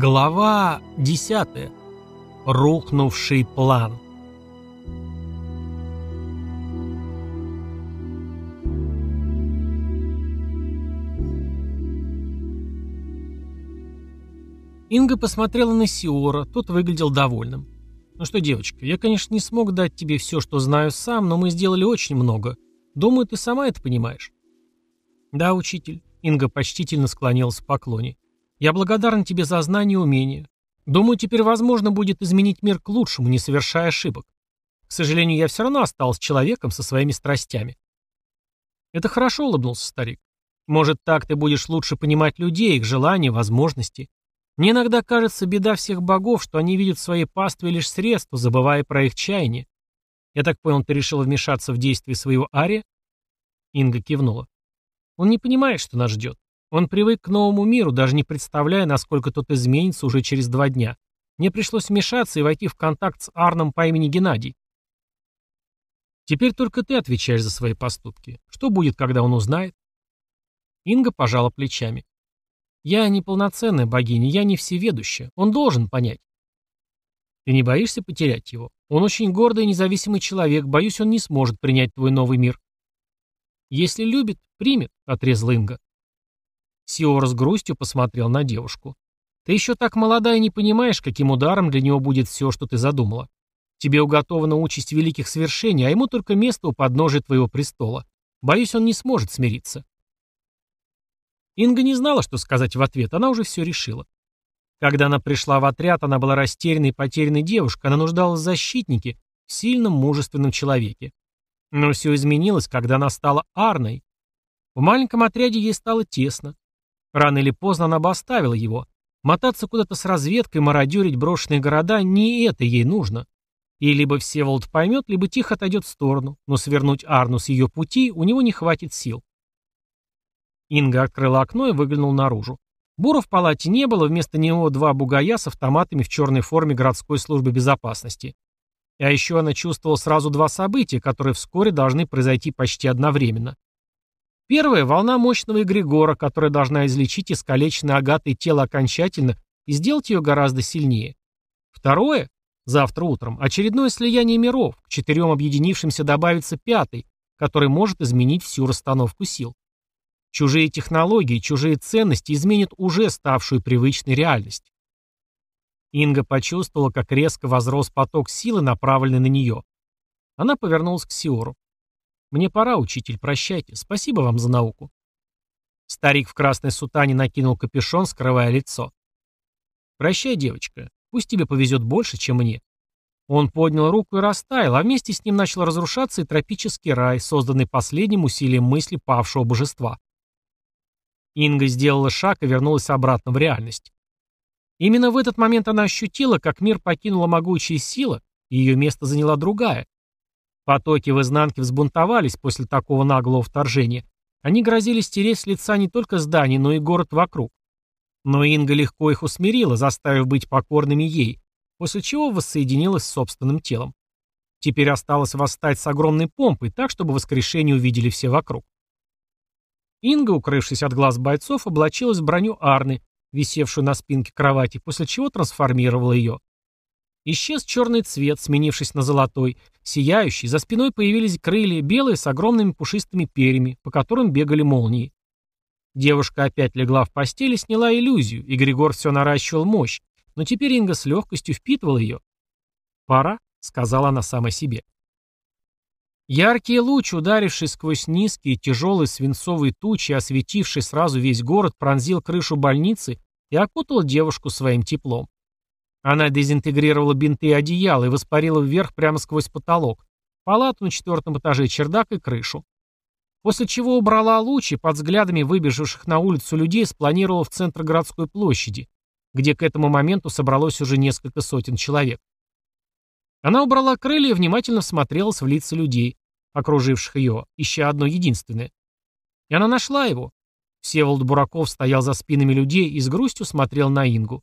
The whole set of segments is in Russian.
Глава 10. Рухнувший план. Инга посмотрела на Сиора, тот выглядел довольным. «Ну что, девочка, я, конечно, не смог дать тебе все, что знаю сам, но мы сделали очень много. Думаю, ты сама это понимаешь». «Да, учитель», — Инга почтительно склонилась в поклоне. Я благодарен тебе за знания и умения. Думаю, теперь возможно будет изменить мир к лучшему, не совершая ошибок. К сожалению, я все равно остался человеком со своими страстями. Это хорошо, улыбнулся старик. Может, так ты будешь лучше понимать людей, их желания, возможности. Мне иногда кажется беда всех богов, что они видят в своей пастве лишь средства, забывая про их чаяние. Я так понял, ты решила вмешаться в действия своего Ария? Инга кивнула. Он не понимает, что нас ждет. Он привык к новому миру, даже не представляя, насколько тот изменится уже через два дня. Мне пришлось вмешаться и войти в контакт с Арном по имени Геннадий. Теперь только ты отвечаешь за свои поступки. Что будет, когда он узнает? Инга пожала плечами. Я не полноценная богиня, я не всеведущая. Он должен понять. Ты не боишься потерять его? Он очень гордый и независимый человек. Боюсь, он не сможет принять твой новый мир. Если любит, примет, отрезала Инга. Сиор с грустью посмотрел на девушку. «Ты еще так молода и не понимаешь, каким ударом для него будет все, что ты задумала. Тебе уготована участь великих свершений, а ему только место у подножия твоего престола. Боюсь, он не сможет смириться». Инга не знала, что сказать в ответ, она уже все решила. Когда она пришла в отряд, она была растерянной и потерянной девушкой, она нуждалась в защитнике, в сильном, мужественном человеке. Но все изменилось, когда она стала Арной. В маленьком отряде ей стало тесно. Рано или поздно она бы оставила его. Мотаться куда-то с разведкой, мародерить брошенные города — не это ей нужно. И либо Всеволод поймет, либо тихо отойдет в сторону, но свернуть Арну с ее пути у него не хватит сил. Инга открыла окно и выглянул наружу. Бура в палате не было, вместо него два бугая с автоматами в черной форме городской службы безопасности. А еще она чувствовала сразу два события, которые вскоре должны произойти почти одновременно. Первая — волна мощного эгрегора, которая должна излечить искалеченное агатой тело окончательно и сделать ее гораздо сильнее. Второе — завтра утром — очередное слияние миров, к четырем объединившимся добавится пятый, который может изменить всю расстановку сил. Чужие технологии, чужие ценности изменят уже ставшую привычной реальность. Инга почувствовала, как резко возрос поток силы, направленный на нее. Она повернулась к Сиору. «Мне пора, учитель, прощайте. Спасибо вам за науку». Старик в красной сутане накинул капюшон, скрывая лицо. «Прощай, девочка. Пусть тебе повезет больше, чем мне». Он поднял руку и растаял, а вместе с ним начал разрушаться и тропический рай, созданный последним усилием мысли павшего божества. Инга сделала шаг и вернулась обратно в реальность. Именно в этот момент она ощутила, как мир покинула могучая сила, и ее место заняла другая, Потоки в изнанке взбунтовались после такого наглого вторжения. Они грозили стереть с лица не только здание, но и город вокруг. Но Инга легко их усмирила, заставив быть покорными ей, после чего воссоединилась с собственным телом. Теперь осталось восстать с огромной помпой, так, чтобы воскрешение увидели все вокруг. Инга, укрывшись от глаз бойцов, облачилась в броню Арны, висевшую на спинке кровати, после чего трансформировала ее. Исчез черный цвет, сменившись на золотой, сияющий, за спиной появились крылья, белые с огромными пушистыми перьями, по которым бегали молнии. Девушка опять легла в постель и сняла иллюзию, и Григор все наращивал мощь, но теперь Инга с легкостью впитывала ее. «Пора», — сказала она сама себе. Яркий луч, ударивший сквозь низкие, тяжелые свинцовые тучи, осветивший сразу весь город, пронзил крышу больницы и окутал девушку своим теплом. Она дезинтегрировала бинты и одеяло и воспарила вверх прямо сквозь потолок, палату на четвертом этаже, чердак и крышу. После чего убрала луч под взглядами выбежавших на улицу людей спланировала в центр городской площади, где к этому моменту собралось уже несколько сотен человек. Она убрала крылья и внимательно всмотрелась в лица людей, окруживших ее, ища одно единственное. И она нашла его. Всеволод Бураков стоял за спинами людей и с грустью смотрел на Ингу.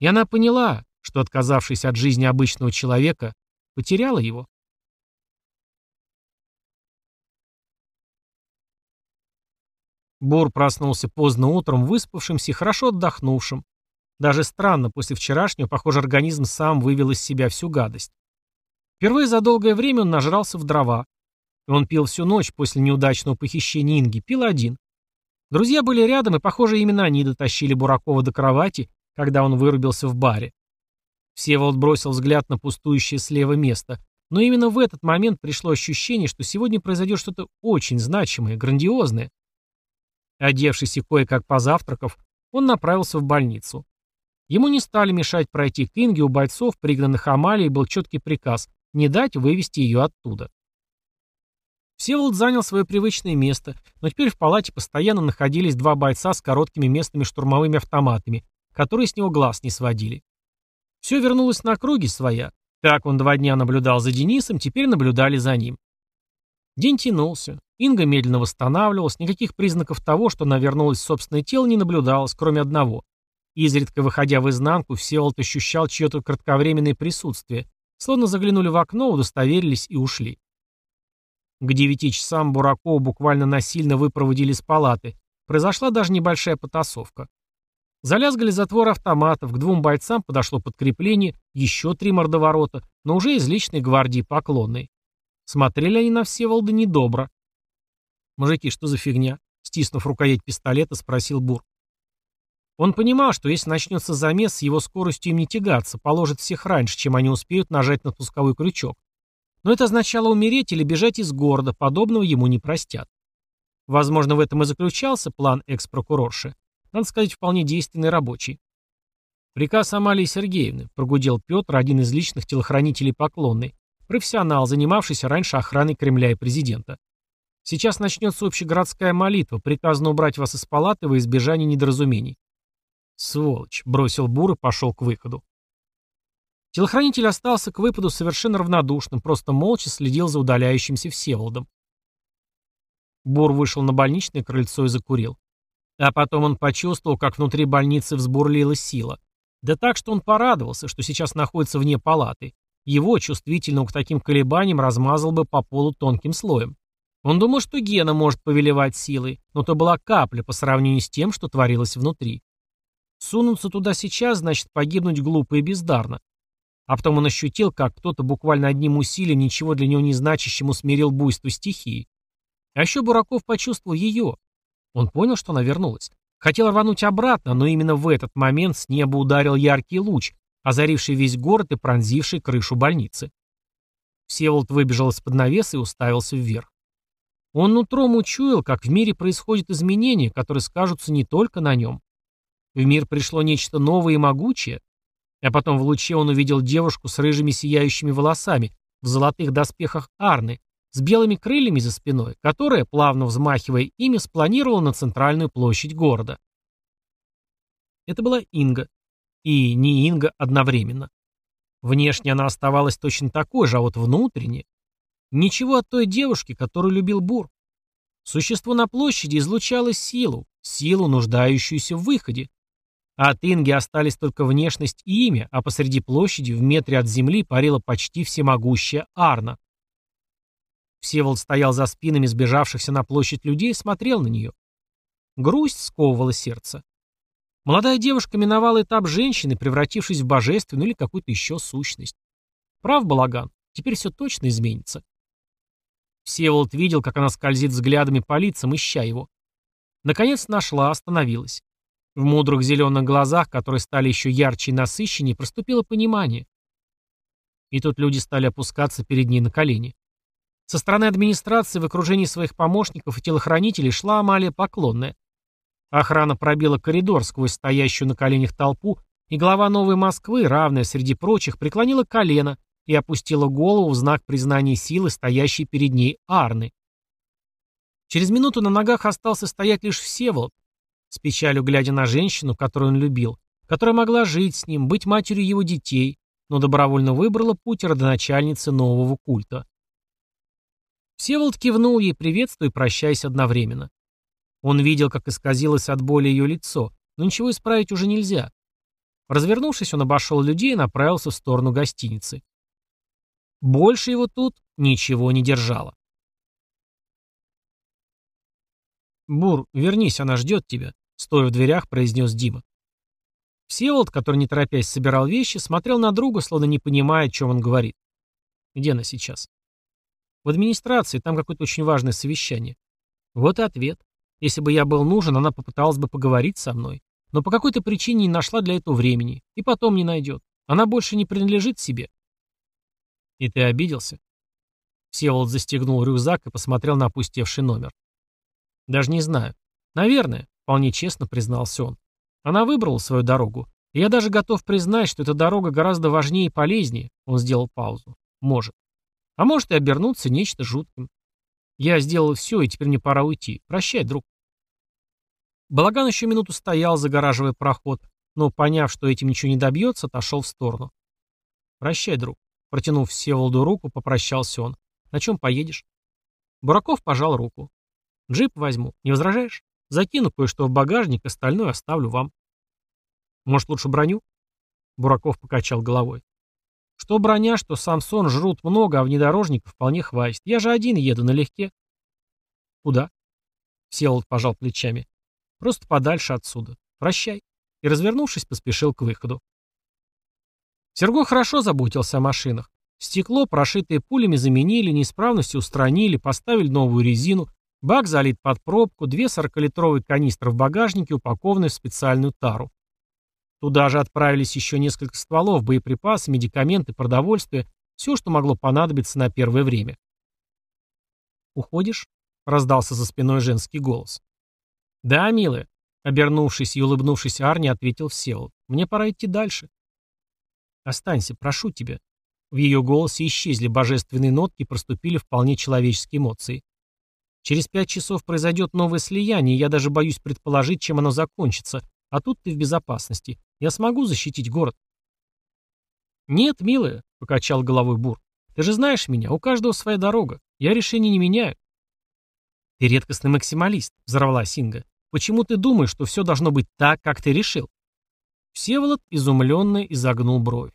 И она поняла, что, отказавшись от жизни обычного человека, потеряла его. Бор проснулся поздно утром, выспавшимся и хорошо отдохнувшим. Даже странно, после вчерашнего, похоже, организм сам вывел из себя всю гадость. Впервые за долгое время он нажрался в дрова. Он пил всю ночь после неудачного похищения Инги, пил один. Друзья были рядом, и, похоже, именно они дотащили Буракова до кровати, когда он вырубился в баре. Всеволод бросил взгляд на пустующее слева место, но именно в этот момент пришло ощущение, что сегодня произойдет что-то очень значимое, грандиозное. Одевшись и кое-как позавтракав, он направился в больницу. Ему не стали мешать пройти к Инге, у бойцов, пригнанных Амалией, был четкий приказ не дать вывести ее оттуда. Всеволод занял свое привычное место, но теперь в палате постоянно находились два бойца с короткими местными штурмовыми автоматами, которые с него глаз не сводили. Все вернулось на круги своя. Так он два дня наблюдал за Денисом, теперь наблюдали за ним. День тянулся. Инга медленно восстанавливалась, никаких признаков того, что она вернулась в собственное тело, не наблюдалось, кроме одного. Изредка выходя в изнанку, Всеволод ощущал чье-то кратковременное присутствие, словно заглянули в окно, удостоверились и ушли. К девяти часам Буракова буквально насильно выпроводили из палаты. Произошла даже небольшая потасовка. Залязгали затвор автоматов, к двум бойцам подошло подкрепление, еще три мордоворота, но уже из личной гвардии поклонной. Смотрели они на Всеволода недобро. «Мужики, что за фигня?» Стиснув рукоять пистолета, спросил Бур. Он понимал, что если начнется замес, с его скоростью им не тягаться, положит всех раньше, чем они успеют нажать на пусковой крючок. Но это означало умереть или бежать из города, подобного ему не простят. Возможно, в этом и заключался план экс-прокурорши. Надо сказать, вполне действенный рабочий. Приказ Амалии Сергеевны, прогудел Петр, один из личных телохранителей поклонной, профессионал, занимавшийся раньше охраной Кремля и президента. Сейчас начнется общегородская молитва, приказано убрать вас из палаты во избежание недоразумений. «Сволочь!» — бросил Бур и пошел к выходу. Телохранитель остался к выпаду совершенно равнодушным, просто молча следил за удаляющимся Всеволодом. Бур вышел на больничное крыльцо и закурил. А потом он почувствовал, как внутри больницы взбурлила сила. Да так, что он порадовался, что сейчас находится вне палаты. Его, чувствительного к таким колебаниям, размазал бы по полу тонким слоем. Он думал, что Гена может повелевать силой, но то была капля по сравнению с тем, что творилось внутри. Сунуться туда сейчас значит погибнуть глупо и бездарно. А потом он ощутил, как кто-то буквально одним усилием ничего для него не значащему смирил буйство стихии. А еще Бураков почувствовал ее. Он понял, что она вернулась. Хотел рвануть обратно, но именно в этот момент с неба ударил яркий луч, озаривший весь город и пронзивший крышу больницы. Всеволод выбежал из-под навеса и уставился вверх. Он нутром учуял, как в мире происходят изменения, которые скажутся не только на нем. В мир пришло нечто новое и могучее. А потом в луче он увидел девушку с рыжими сияющими волосами, в золотых доспехах Арны, с белыми крыльями за спиной, которая, плавно взмахивая ими, спланировала на центральную площадь города. Это была Инга. И не Инга одновременно. Внешне она оставалась точно такой же, а вот внутренне... Ничего от той девушки, которую любил Бур. Существо на площади излучало силу, силу, нуждающуюся в выходе. А от Инги остались только внешность и имя, а посреди площади, в метре от земли, парила почти всемогущая Арна. Всеволод стоял за спинами сбежавшихся на площадь людей и смотрел на нее. Грусть сковывала сердце. Молодая девушка миновала этап женщины, превратившись в божественную или какую-то еще сущность. Прав Балаган, теперь все точно изменится. Всеволод видел, как она скользит взглядами по лицам, ища его. Наконец нашла, остановилась. В мудрых зеленых глазах, которые стали еще ярче и насыщеннее, проступило понимание. И тут люди стали опускаться перед ней на колени. Со стороны администрации в окружении своих помощников и телохранителей шла Амалия Поклонная. Охрана пробила коридор сквозь стоящую на коленях толпу, и глава Новой Москвы, равная среди прочих, преклонила колено и опустила голову в знак признания силы, стоящей перед ней Арны. Через минуту на ногах остался стоять лишь Всеволод, с печалью глядя на женщину, которую он любил, которая могла жить с ним, быть матерью его детей, но добровольно выбрала путь родоначальницы нового культа. Всеволод кивнул ей, приветствуя и прощаясь одновременно. Он видел, как исказилось от боли ее лицо, но ничего исправить уже нельзя. Развернувшись, он обошел людей и направился в сторону гостиницы. Больше его тут ничего не держало. «Бур, вернись, она ждет тебя», — стоя в дверях, произнес Дима. Всеволод, который не торопясь собирал вещи, смотрел на друга, словно не понимая, о чем он говорит. Где она сейчас? В администрации, там какое-то очень важное совещание. Вот и ответ. Если бы я был нужен, она попыталась бы поговорить со мной. Но по какой-то причине не нашла для этого времени. И потом не найдет. Она больше не принадлежит себе. И ты обиделся? Всеволод застегнул рюкзак и посмотрел на опустевший номер. Даже не знаю. Наверное, вполне честно признался он. Она выбрала свою дорогу. И я даже готов признать, что эта дорога гораздо важнее и полезнее. Он сделал паузу. Может. А может и обернуться нечто жутким. Я сделал все, и теперь мне пора уйти. Прощай, друг. Балаган еще минуту стоял, загораживая проход, но, поняв, что этим ничего не добьется, отошел в сторону. «Прощай, друг». Протянув Всеволоду руку, попрощался он. «На чем поедешь?» Бураков пожал руку. «Джип возьму. Не возражаешь? Закину кое-что в багажник, остальное оставлю вам». «Может, лучше броню?» Бураков покачал головой. «Что броня, что Самсон жрут много, а внедорожников вполне хватит. Я же один еду налегке». «Куда?» Всеволод пожал плечами. Просто подальше отсюда. Прощай. И, развернувшись, поспешил к выходу. Серго хорошо заботился о машинах. Стекло, прошитое пулями, заменили, неисправности устранили, поставили новую резину, бак залит под пробку, две 40-литровые канистры в багажнике, упакованные в специальную тару. Туда же отправились еще несколько стволов, боеприпасы, медикаменты, продовольствие, все, что могло понадобиться на первое время. «Уходишь?» — раздался за спиной женский голос. «Да, милая», — обернувшись и улыбнувшись Арни, ответил Всеволод. «Мне пора идти дальше». «Останься, прошу тебя». В ее голосе исчезли божественные нотки и проступили вполне человеческие эмоции. «Через пять часов произойдет новое слияние, я даже боюсь предположить, чем оно закончится. А тут ты в безопасности. Я смогу защитить город». «Нет, милая», — покачал головой Бур. «Ты же знаешь меня, у каждого своя дорога. Я решение не меняю». «Ты редкостный максималист», — взорвалась Инга. «Почему ты думаешь, что все должно быть так, как ты решил?» Всеволод изумленно изогнул бровь.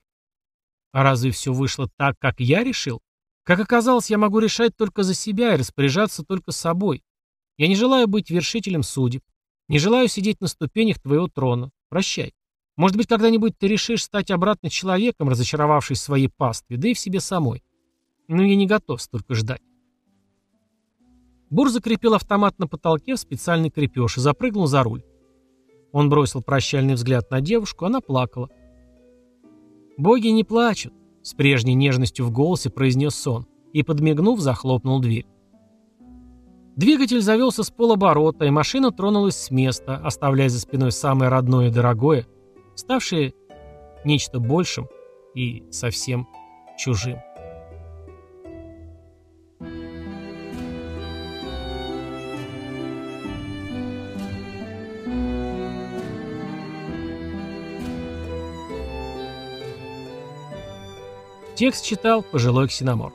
«А разве все вышло так, как я решил? Как оказалось, я могу решать только за себя и распоряжаться только собой. Я не желаю быть вершителем судеб. Не желаю сидеть на ступенях твоего трона. Прощай. Может быть, когда-нибудь ты решишь стать обратно человеком, разочаровавшись в своей пастве, да и в себе самой. Но я не готов столько ждать. Бур закрепил автомат на потолке в специальный крепеж и запрыгнул за руль. Он бросил прощальный взгляд на девушку, она плакала. «Боги не плачут», — с прежней нежностью в голосе произнес сон и, подмигнув, захлопнул дверь. Двигатель завелся с полоборота, и машина тронулась с места, оставляя за спиной самое родное и дорогое, ставшее нечто большим и совсем чужим. Текст читал пожилой ксеноморф.